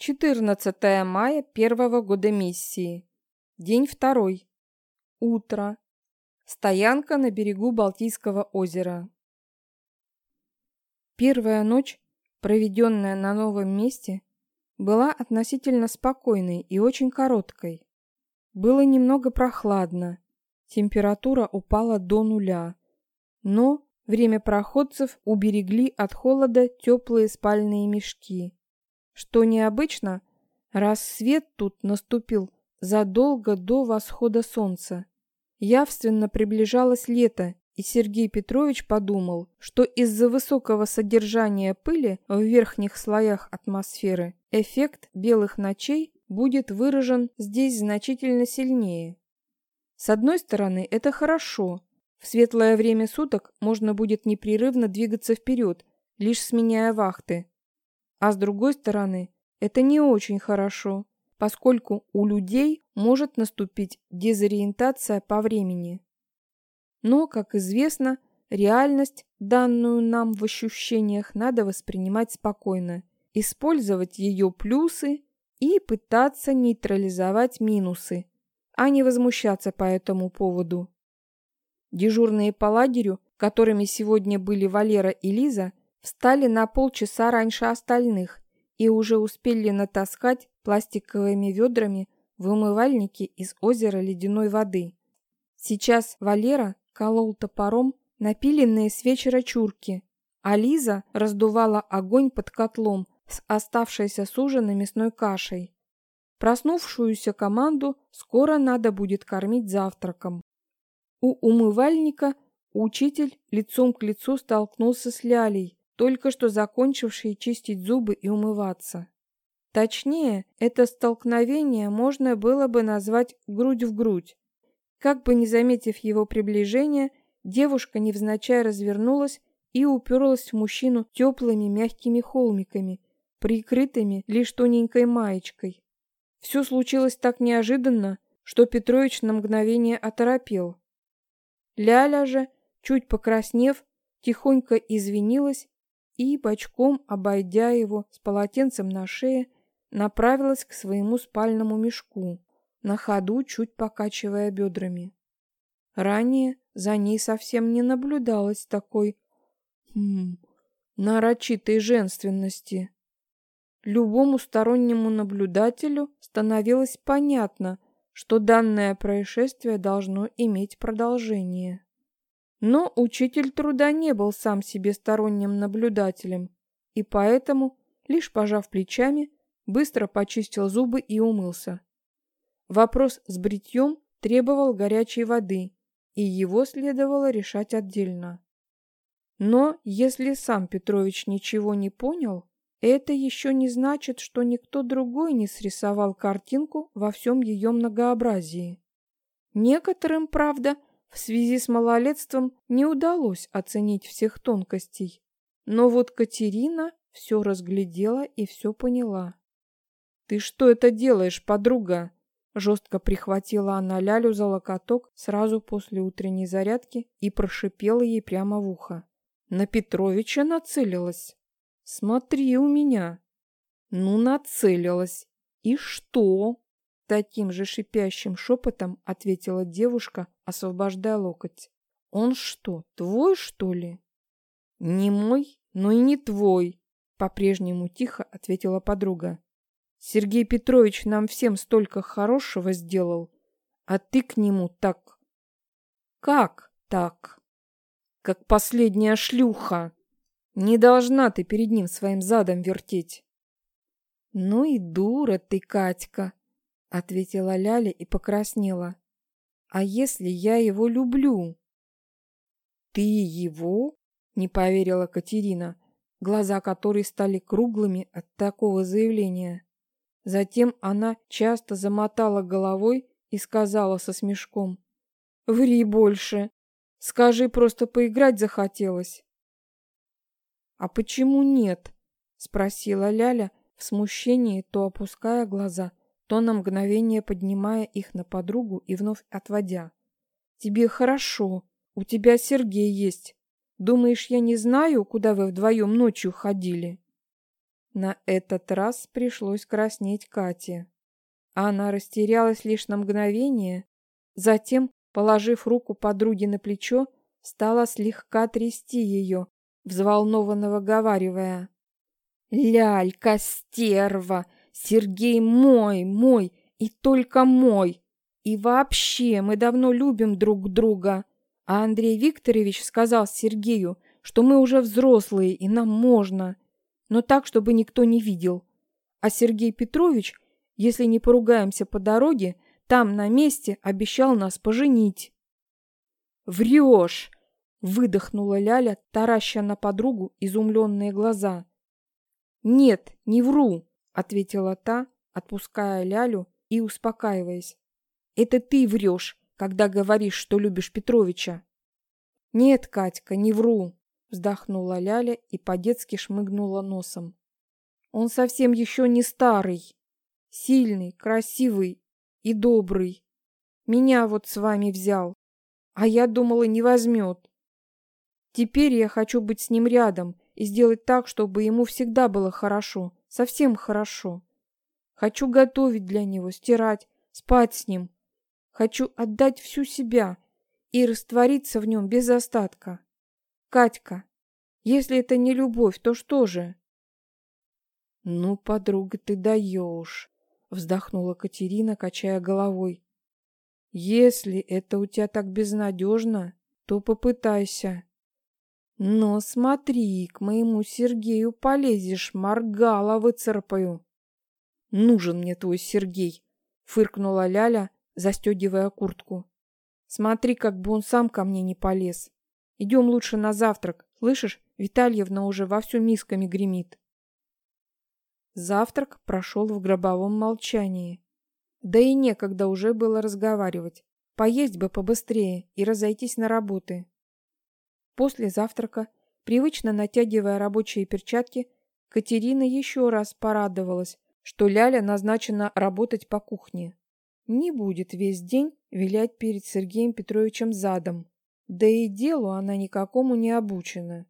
14 мая первого года миссии. День второй. Утро. Стоянка на берегу Балтийского озера. Первая ночь, проведенная на новом месте, была относительно спокойной и очень короткой. Было немного прохладно, температура упала до нуля, но время проходцев уберегли от холода теплые спальные мешки. Что необычно, рассвет тут наступил задолго до восхода солнца. Явственно приближалось лето, и Сергей Петрович подумал, что из-за высокого содержания пыли в верхних слоях атмосферы эффект белых ночей будет выражен здесь значительно сильнее. С одной стороны, это хорошо. В светлое время суток можно будет непрерывно двигаться вперед, лишь сменяя вахты. А с другой стороны, это не очень хорошо, поскольку у людей может наступить дезориентация по времени. Но, как известно, реальность, данную нам в ощущениях, надо воспринимать спокойно, использовать ее плюсы и пытаться нейтрализовать минусы, а не возмущаться по этому поводу. Дежурные по лагерю, которыми сегодня были Валера и Лиза, встали на полчаса раньше остальных и уже успели натаскать пластиковыми ведрами в умывальнике из озера ледяной воды. Сейчас Валера колол топором напиленные с вечера чурки, а Лиза раздувала огонь под котлом с оставшейся с ужина мясной кашей. Проснувшуюся команду скоро надо будет кормить завтраком. У умывальника учитель лицом к лицу столкнулся с Лялей, только что закончившей чистить зубы и умываться. Точнее, это столкновение можно было бы назвать грудь в грудь. Как бы не заметив его приближения, девушка невзначай развернулась и уперлась в мужчину теплыми мягкими холмиками, прикрытыми лишь тоненькой маечкой. Все случилось так неожиданно, что Петрович на мгновение оторопел. Ляля же, чуть покраснев, тихонько извинилась и, бочком обойдя его с полотенцем на шее, направилась к своему спальному мешку, на ходу чуть покачивая бедрами. Ранее за ней совсем не наблюдалось такой хм, нарочитой женственности. Любому стороннему наблюдателю становилось понятно, что данное происшествие должно иметь продолжение. Но учитель труда не был сам себе сторонним наблюдателем, и поэтому, лишь пожав плечами, быстро почистил зубы и умылся. Вопрос с бритьем требовал горячей воды, и его следовало решать отдельно. Но если сам Петрович ничего не понял, это еще не значит, что никто другой не срисовал картинку во всем ее многообразии. Некоторым, правда, в связи с малолетством не удалось оценить всех тонкостей. Но вот Катерина все разглядела и все поняла. «Ты что это делаешь, подруга?» Жестко прихватила она Лялю за локоток сразу после утренней зарядки и прошипела ей прямо в ухо. «На Петровича нацелилась?» «Смотри у меня!» «Ну, нацелилась! И что?» Таким же шипящим шепотом ответила девушка, освобождая локоть. «Он что, твой, что ли?» «Не мой, но и не твой», — по-прежнему тихо ответила подруга. «Сергей Петрович нам всем столько хорошего сделал, а ты к нему так...» «Как так?» «Как последняя шлюха!» Не должна ты перед ним своим задом вертеть. Ну и дура ты, Катька, ответила Ляля и покраснела. А если я его люблю? Ты его? Не поверила Катерина, глаза которой стали круглыми от такого заявления. Затем она часто замотала головой и сказала со смешком. «Ври больше. Скажи, просто поиграть захотелось». «А почему нет?» — спросила Ляля в смущении, то опуская глаза, то на мгновение поднимая их на подругу и вновь отводя. «Тебе хорошо. У тебя Сергей есть. Думаешь, я не знаю, куда вы вдвоем ночью ходили?» На этот раз пришлось краснеть Кате. Она растерялась лишь на мгновение, затем, положив руку подруге на плечо, стала слегка трясти ее, взволнованно выговаривая. «Лялька, стерва! Сергей мой, мой и только мой! И вообще, мы давно любим друг друга!» А Андрей Викторович сказал Сергею, что мы уже взрослые и нам можно, но так, чтобы никто не видел. А Сергей Петрович, если не поругаемся по дороге, там на месте обещал нас поженить. «Врешь!» — выдохнула Ляля, тараща на подругу изумленные глаза. «Нет, не вру», — ответила та, отпуская Лялю и успокаиваясь. «Это ты врешь, когда говоришь, что любишь Петровича». «Нет, Катька, не вру», — вздохнула Ляля и по-детски шмыгнула носом. «Он совсем еще не старый, сильный, красивый и добрый. Меня вот с вами взял, а я думала, не возьмет. Теперь я хочу быть с ним рядом и сделать так, чтобы ему всегда было хорошо, совсем хорошо. Хочу готовить для него, стирать, спать с ним, Хочу отдать всю себя и раствориться в нем без остатка. Катька, если это не любовь, то что же? Ну, подруга, ты даешь, вздохнула Катерина, качая головой. Если это у тебя так безнадежно, то попытайся. Но смотри, к моему Сергею полезешь, моргала выцарапаю. Нужен мне твой Сергей, фыркнула Ляля, застегивая куртку. Смотри, как бы он сам ко мне не полез. Идем лучше на завтрак. Слышишь, Витальевна уже вовсю мисками гремит. Завтрак прошел в гробовом молчании. Да и некогда уже было разговаривать. Поесть бы побыстрее и разойтись на работы. После завтрака, привычно натягивая рабочие перчатки, Катерина еще раз порадовалась, что Ляля назначена работать по кухне не будет весь день вилять перед Сергеем Петровичем задом. Да и делу она никакому не обучена.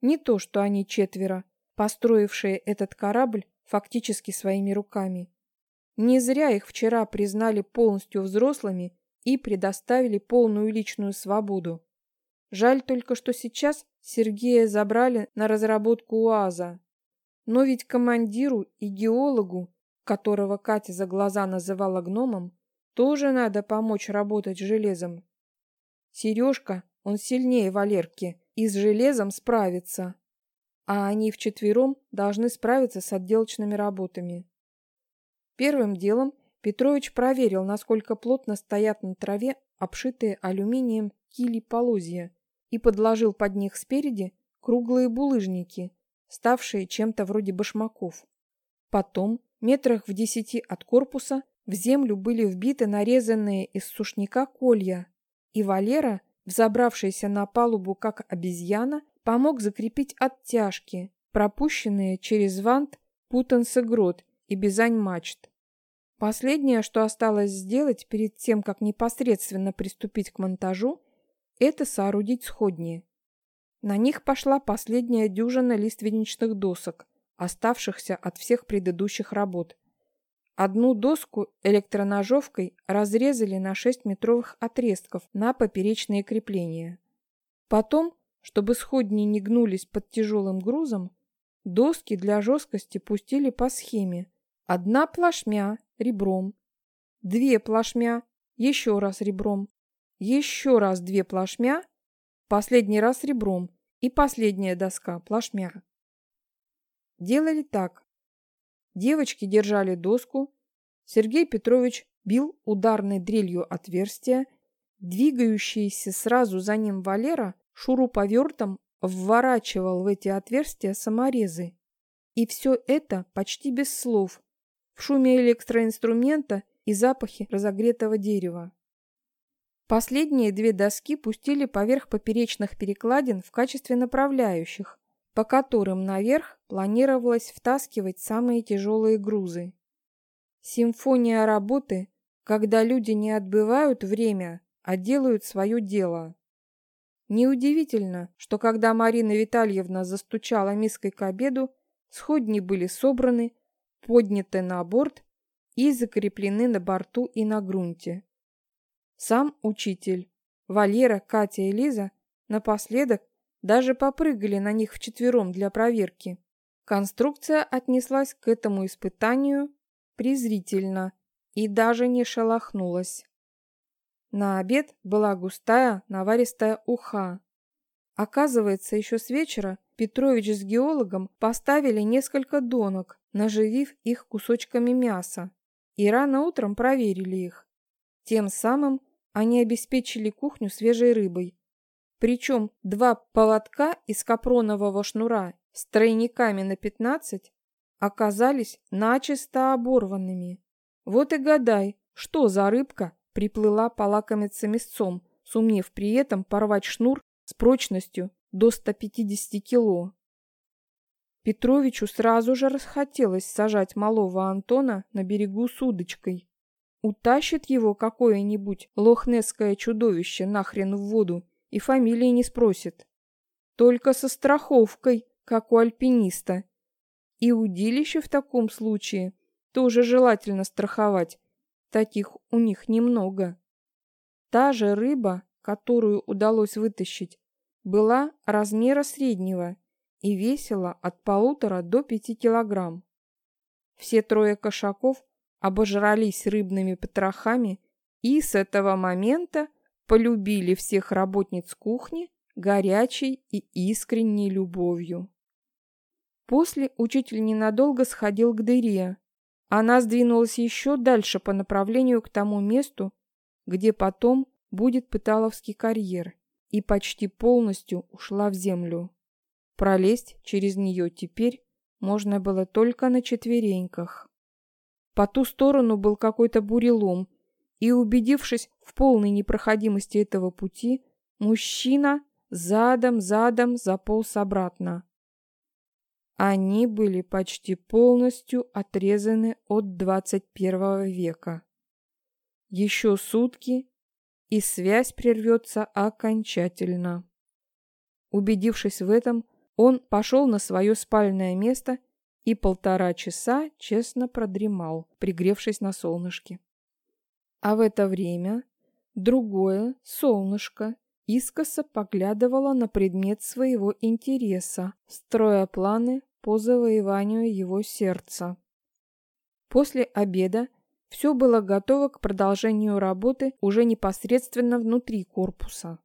Не то, что они четверо, построившие этот корабль фактически своими руками. Не зря их вчера признали полностью взрослыми и предоставили полную личную свободу. Жаль только, что сейчас Сергея забрали на разработку УАЗа. Но ведь командиру и геологу которого Катя за глаза называла гномом, тоже надо помочь работать железом. Сережка, он сильнее Валерки, и с железом справится. А они вчетвером должны справиться с отделочными работами. Первым делом Петрович проверил, насколько плотно стоят на траве обшитые алюминием кили полозья, и подложил под них спереди круглые булыжники, ставшие чем-то вроде башмаков. Потом Метрах в десяти от корпуса в землю были вбиты нарезанные из сушняка колья, и Валера, взобравшийся на палубу как обезьяна, помог закрепить оттяжки, пропущенные через вант путанцы-грот и бизань-мачт. Последнее, что осталось сделать перед тем, как непосредственно приступить к монтажу, это соорудить сходни. На них пошла последняя дюжина лиственничных досок, оставшихся от всех предыдущих работ. Одну доску электроножовкой разрезали на 6 метровых отрезков на поперечные крепления. Потом, чтобы сходни не гнулись под тяжелым грузом, доски для жесткости пустили по схеме. Одна плашмя ребром, две плашмя, еще раз ребром, еще раз две плашмя, последний раз ребром и последняя доска плашмя. Делали так. Девочки держали доску, Сергей Петрович бил ударной дрелью отверстия, двигающийся сразу за ним Валера шуруповертом вворачивал в эти отверстия саморезы. И все это почти без слов, в шуме электроинструмента и запахе разогретого дерева. Последние две доски пустили поверх поперечных перекладин в качестве направляющих, по которым наверх планировалось втаскивать самые тяжелые грузы. Симфония работы, когда люди не отбывают время, а делают свое дело. Неудивительно, что когда Марина Витальевна застучала миской к обеду, сходни были собраны, подняты на борт и закреплены на борту и на грунте. Сам учитель, Валера, Катя и Лиза напоследок даже попрыгали на них вчетвером для проверки. Конструкция отнеслась к этому испытанию презрительно и даже не шелохнулась. На обед была густая наваристая уха. Оказывается, еще с вечера Петрович с геологом поставили несколько донок, наживив их кусочками мяса, и рано утром проверили их. Тем самым они обеспечили кухню свежей рыбой. Причем два поводка из капронового шнура с тройниками на 15 оказались начисто оборванными. Вот и гадай, что за рыбка приплыла полакомиться мясцом, сумев при этом порвать шнур с прочностью до 150 кило. Петровичу сразу же расхотелось сажать малого Антона на берегу с удочкой. Утащит его какое-нибудь лохнесское чудовище нахрен в воду и фамилии не спросит. Только со страховкой, как у альпиниста. И удилище в таком случае тоже желательно страховать. Таких у них немного. Та же рыба, которую удалось вытащить, была размера среднего и весила от полутора до пяти килограмм. Все трое кошаков обожрались рыбными потрохами и с этого момента полюбили всех работниц кухни горячей и искренней любовью. После учитель ненадолго сходил к дыре. Она сдвинулась еще дальше по направлению к тому месту, где потом будет Пыталовский карьер, и почти полностью ушла в землю. Пролезть через нее теперь можно было только на четвереньках. По ту сторону был какой-то бурелом, и, убедившись в полной непроходимости этого пути, мужчина задом-задом заполз обратно. Они были почти полностью отрезаны от 21 века. Еще сутки, и связь прервется окончательно. Убедившись в этом, он пошел на свое спальное место и полтора часа честно продремал, пригревшись на солнышке. А в это время другое солнышко искоса поглядывала на предмет своего интереса, строя планы по завоеванию его сердца. После обеда все было готово к продолжению работы уже непосредственно внутри корпуса.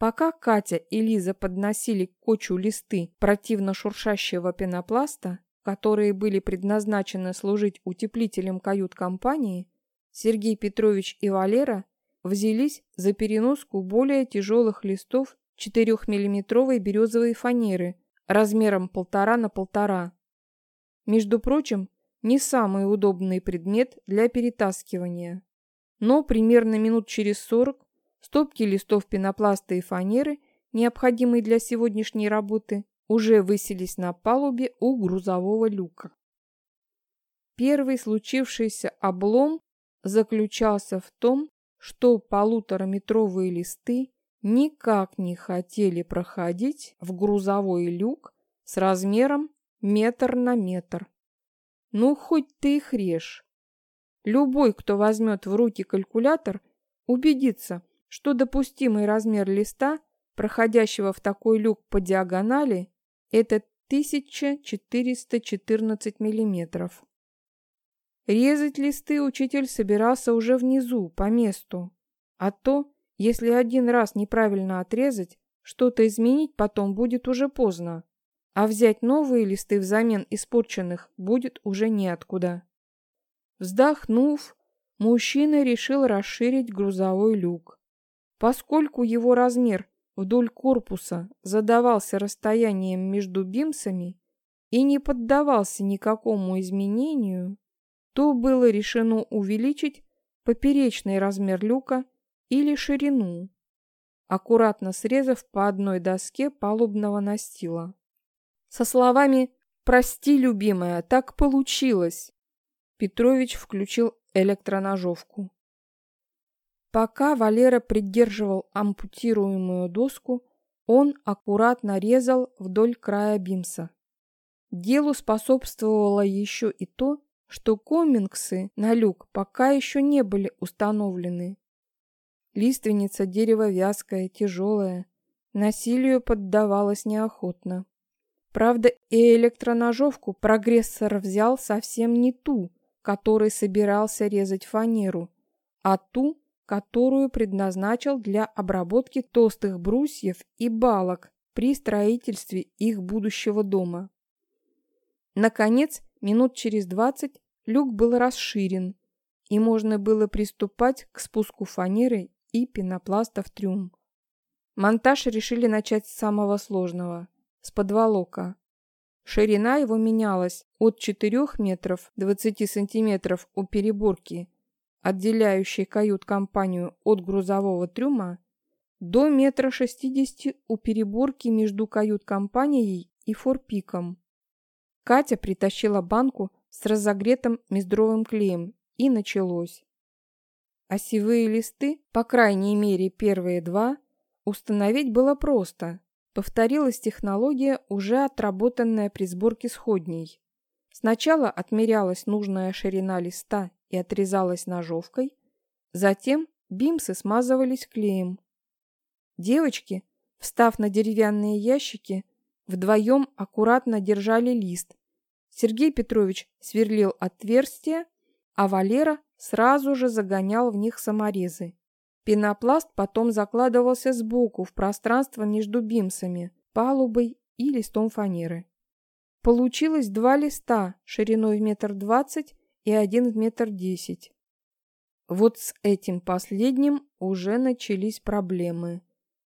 Пока Катя и Лиза подносили к кочу листы противно шуршащего пенопласта, которые были предназначены служить утеплителем кают-компании, Сергей Петрович и Валера взялись за переноску более тяжелых листов 4-миллиметровой березовой фанеры размером полтора на полтора. Между прочим, не самый удобный предмет для перетаскивания. Но примерно минут через 40 стопки листов пенопласта и фанеры, необходимые для сегодняшней работы, уже высились на палубе у грузового люка. Первый случившийся облом заключался в том, что полутораметровые листы никак не хотели проходить в грузовой люк с размером метр на метр. Ну, хоть ты их режь. Любой, кто возьмет в руки калькулятор, убедится, что допустимый размер листа, проходящего в такой люк по диагонали, это 1414 миллиметров. Резать листы учитель собирался уже внизу, по месту. А то, если один раз неправильно отрезать, что-то изменить потом будет уже поздно. А взять новые листы взамен испорченных будет уже неоткуда. Вздохнув, мужчина решил расширить грузовой люк. Поскольку его размер вдоль корпуса задавался расстоянием между бимсами и не поддавался никакому изменению, то было решено увеличить поперечный размер люка или ширину, аккуратно срезав по одной доске палубного настила. Со словами «Прости, любимая, так получилось!» Петрович включил электроножовку. Пока Валера придерживал ампутируемую доску, он аккуратно резал вдоль края бимса. Делу способствовало еще и то, что комингсы на люк пока еще не были установлены. Лиственница дерево вязкое, тяжелое, насилию поддавалась неохотно. Правда, и электроножовку прогрессор взял совсем не ту, которой собирался резать фанеру, а ту, которую предназначил для обработки толстых брусьев и балок при строительстве их будущего дома. Наконец, минут через двадцать люк был расширен, и можно было приступать к спуску фанеры и пенопласта в трюм. Монтаж решили начать с самого сложного – с подволока. Ширина его менялась от 4 метров 20 сантиметров у переборки, отделяющей кают-компанию от грузового трюма, до метра 60 у переборки между кают-компанией и форпиком. Катя притащила банку с разогретым мездровым клеем, и началось. Осевые листы, по крайней мере первые два, установить было просто. Повторилась технология, уже отработанная при сборке сходней. Сначала отмерялась нужная ширина листа и отрезалась ножовкой, затем бимсы смазывались клеем. Девочки, встав на деревянные ящики, вдвоем аккуратно держали лист. Сергей Петрович сверлил отверстия, а Валера сразу же загонял в них саморезы. Пенопласт потом закладывался сбоку в пространство между бимсами, палубой и листом фанеры. Получилось два листа шириной в метр двадцать и один в метр десять. Вот с этим последним уже начались проблемы,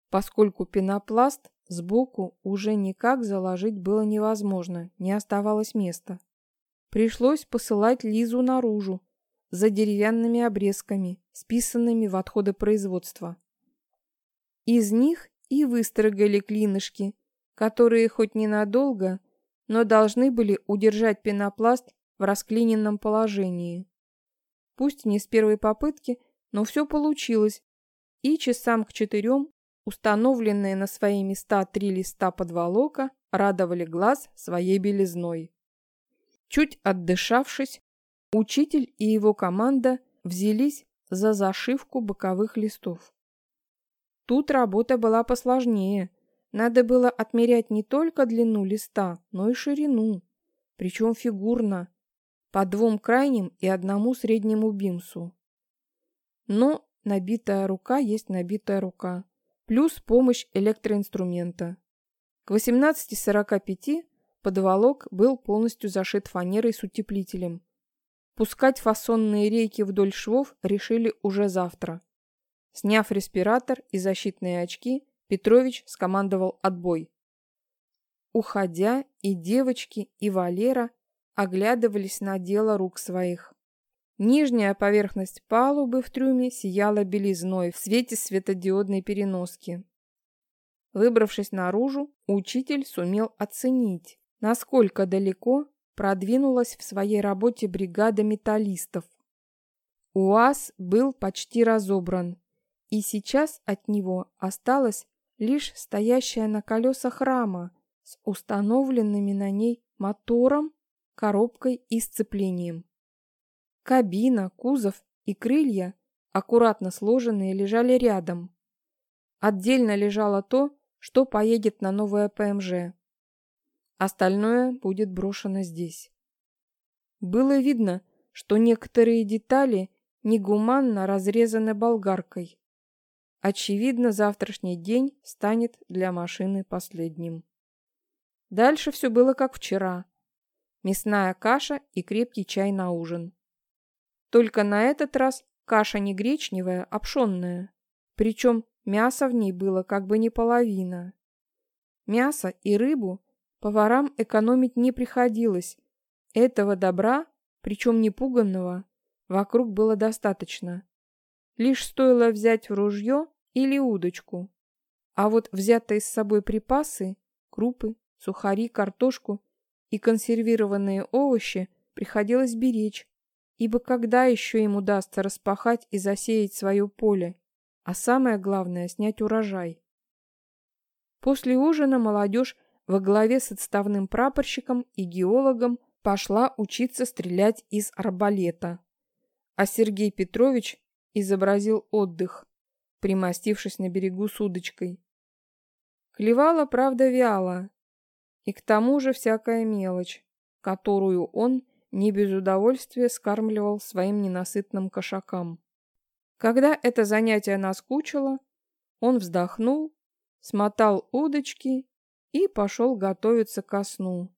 поскольку пенопласт сбоку уже никак заложить было невозможно, не оставалось места. Пришлось посылать Лизу наружу, за деревянными обрезками, списанными в отходы производства. Из них и выстрогали клинышки, которые хоть ненадолго, но должны были удержать пенопласт в расклиненном положении. Пусть не с первой попытки, но все получилось, и часам к четырем установленные на свои места три листа подволока радовали глаз своей белизной. Чуть отдышавшись, Учитель и его команда взялись за зашивку боковых листов. Тут работа была посложнее. Надо было отмерять не только длину листа, но и ширину, причем фигурно, по двум крайним и одному среднему бимсу. Но набитая рука есть набитая рука, плюс помощь электроинструмента. К 18.45 подволок был полностью зашит фанерой с утеплителем, Пускать фасонные рейки вдоль швов решили уже завтра. Сняв респиратор и защитные очки, Петрович скомандовал отбой. Уходя, и девочки, и Валера оглядывались на дело рук своих. Нижняя поверхность палубы в трюме сияла белизной в свете светодиодной переноски. Выбравшись наружу, учитель сумел оценить, насколько далеко продвинулась в своей работе бригада металлистов. УАЗ был почти разобран, и сейчас от него осталась лишь стоящая на колесах рама с установленными на ней мотором, коробкой и сцеплением. Кабина, кузов и крылья, аккуратно сложенные, лежали рядом. Отдельно лежало то, что поедет на новое ПМЖ. Остальное будет брошено здесь. Было видно, что некоторые детали негуманно разрезаны болгаркой. Очевидно, завтрашний день станет для машины последним. Дальше все было как вчера. Мясная каша и крепкий чай на ужин. Только на этот раз каша не гречневая, а пшенная. Причем мяса в ней было как бы не половина. Мясо и рыбу Поварам экономить не приходилось. Этого добра, причем непуганного, вокруг было достаточно. Лишь стоило взять в ружье или удочку. А вот взятые с собой припасы, крупы, сухари, картошку и консервированные овощи приходилось беречь, ибо когда еще им удастся распахать и засеять свое поле, а самое главное – снять урожай. После ужина молодежь во главе с отставным прапорщиком и геологом пошла учиться стрелять из арбалета. А Сергей Петрович изобразил отдых, примостившись на берегу с удочкой. Клевала, правда, вяло, и к тому же всякая мелочь, которую он не без удовольствия скармливал своим ненасытным кошакам. Когда это занятие наскучило, он вздохнул, смотал удочки и пошел готовиться ко сну.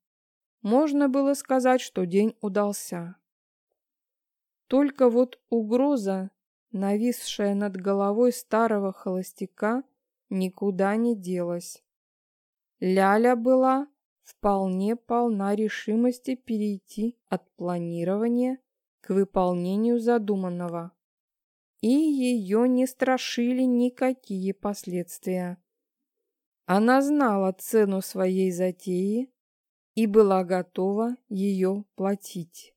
Можно было сказать, что день удался. Только вот угроза, нависшая над головой старого холостяка, никуда не делась. Ляля была вполне полна решимости перейти от планирования к выполнению задуманного. И ее не страшили никакие последствия. Она знала цену своей затеи и была готова ее платить.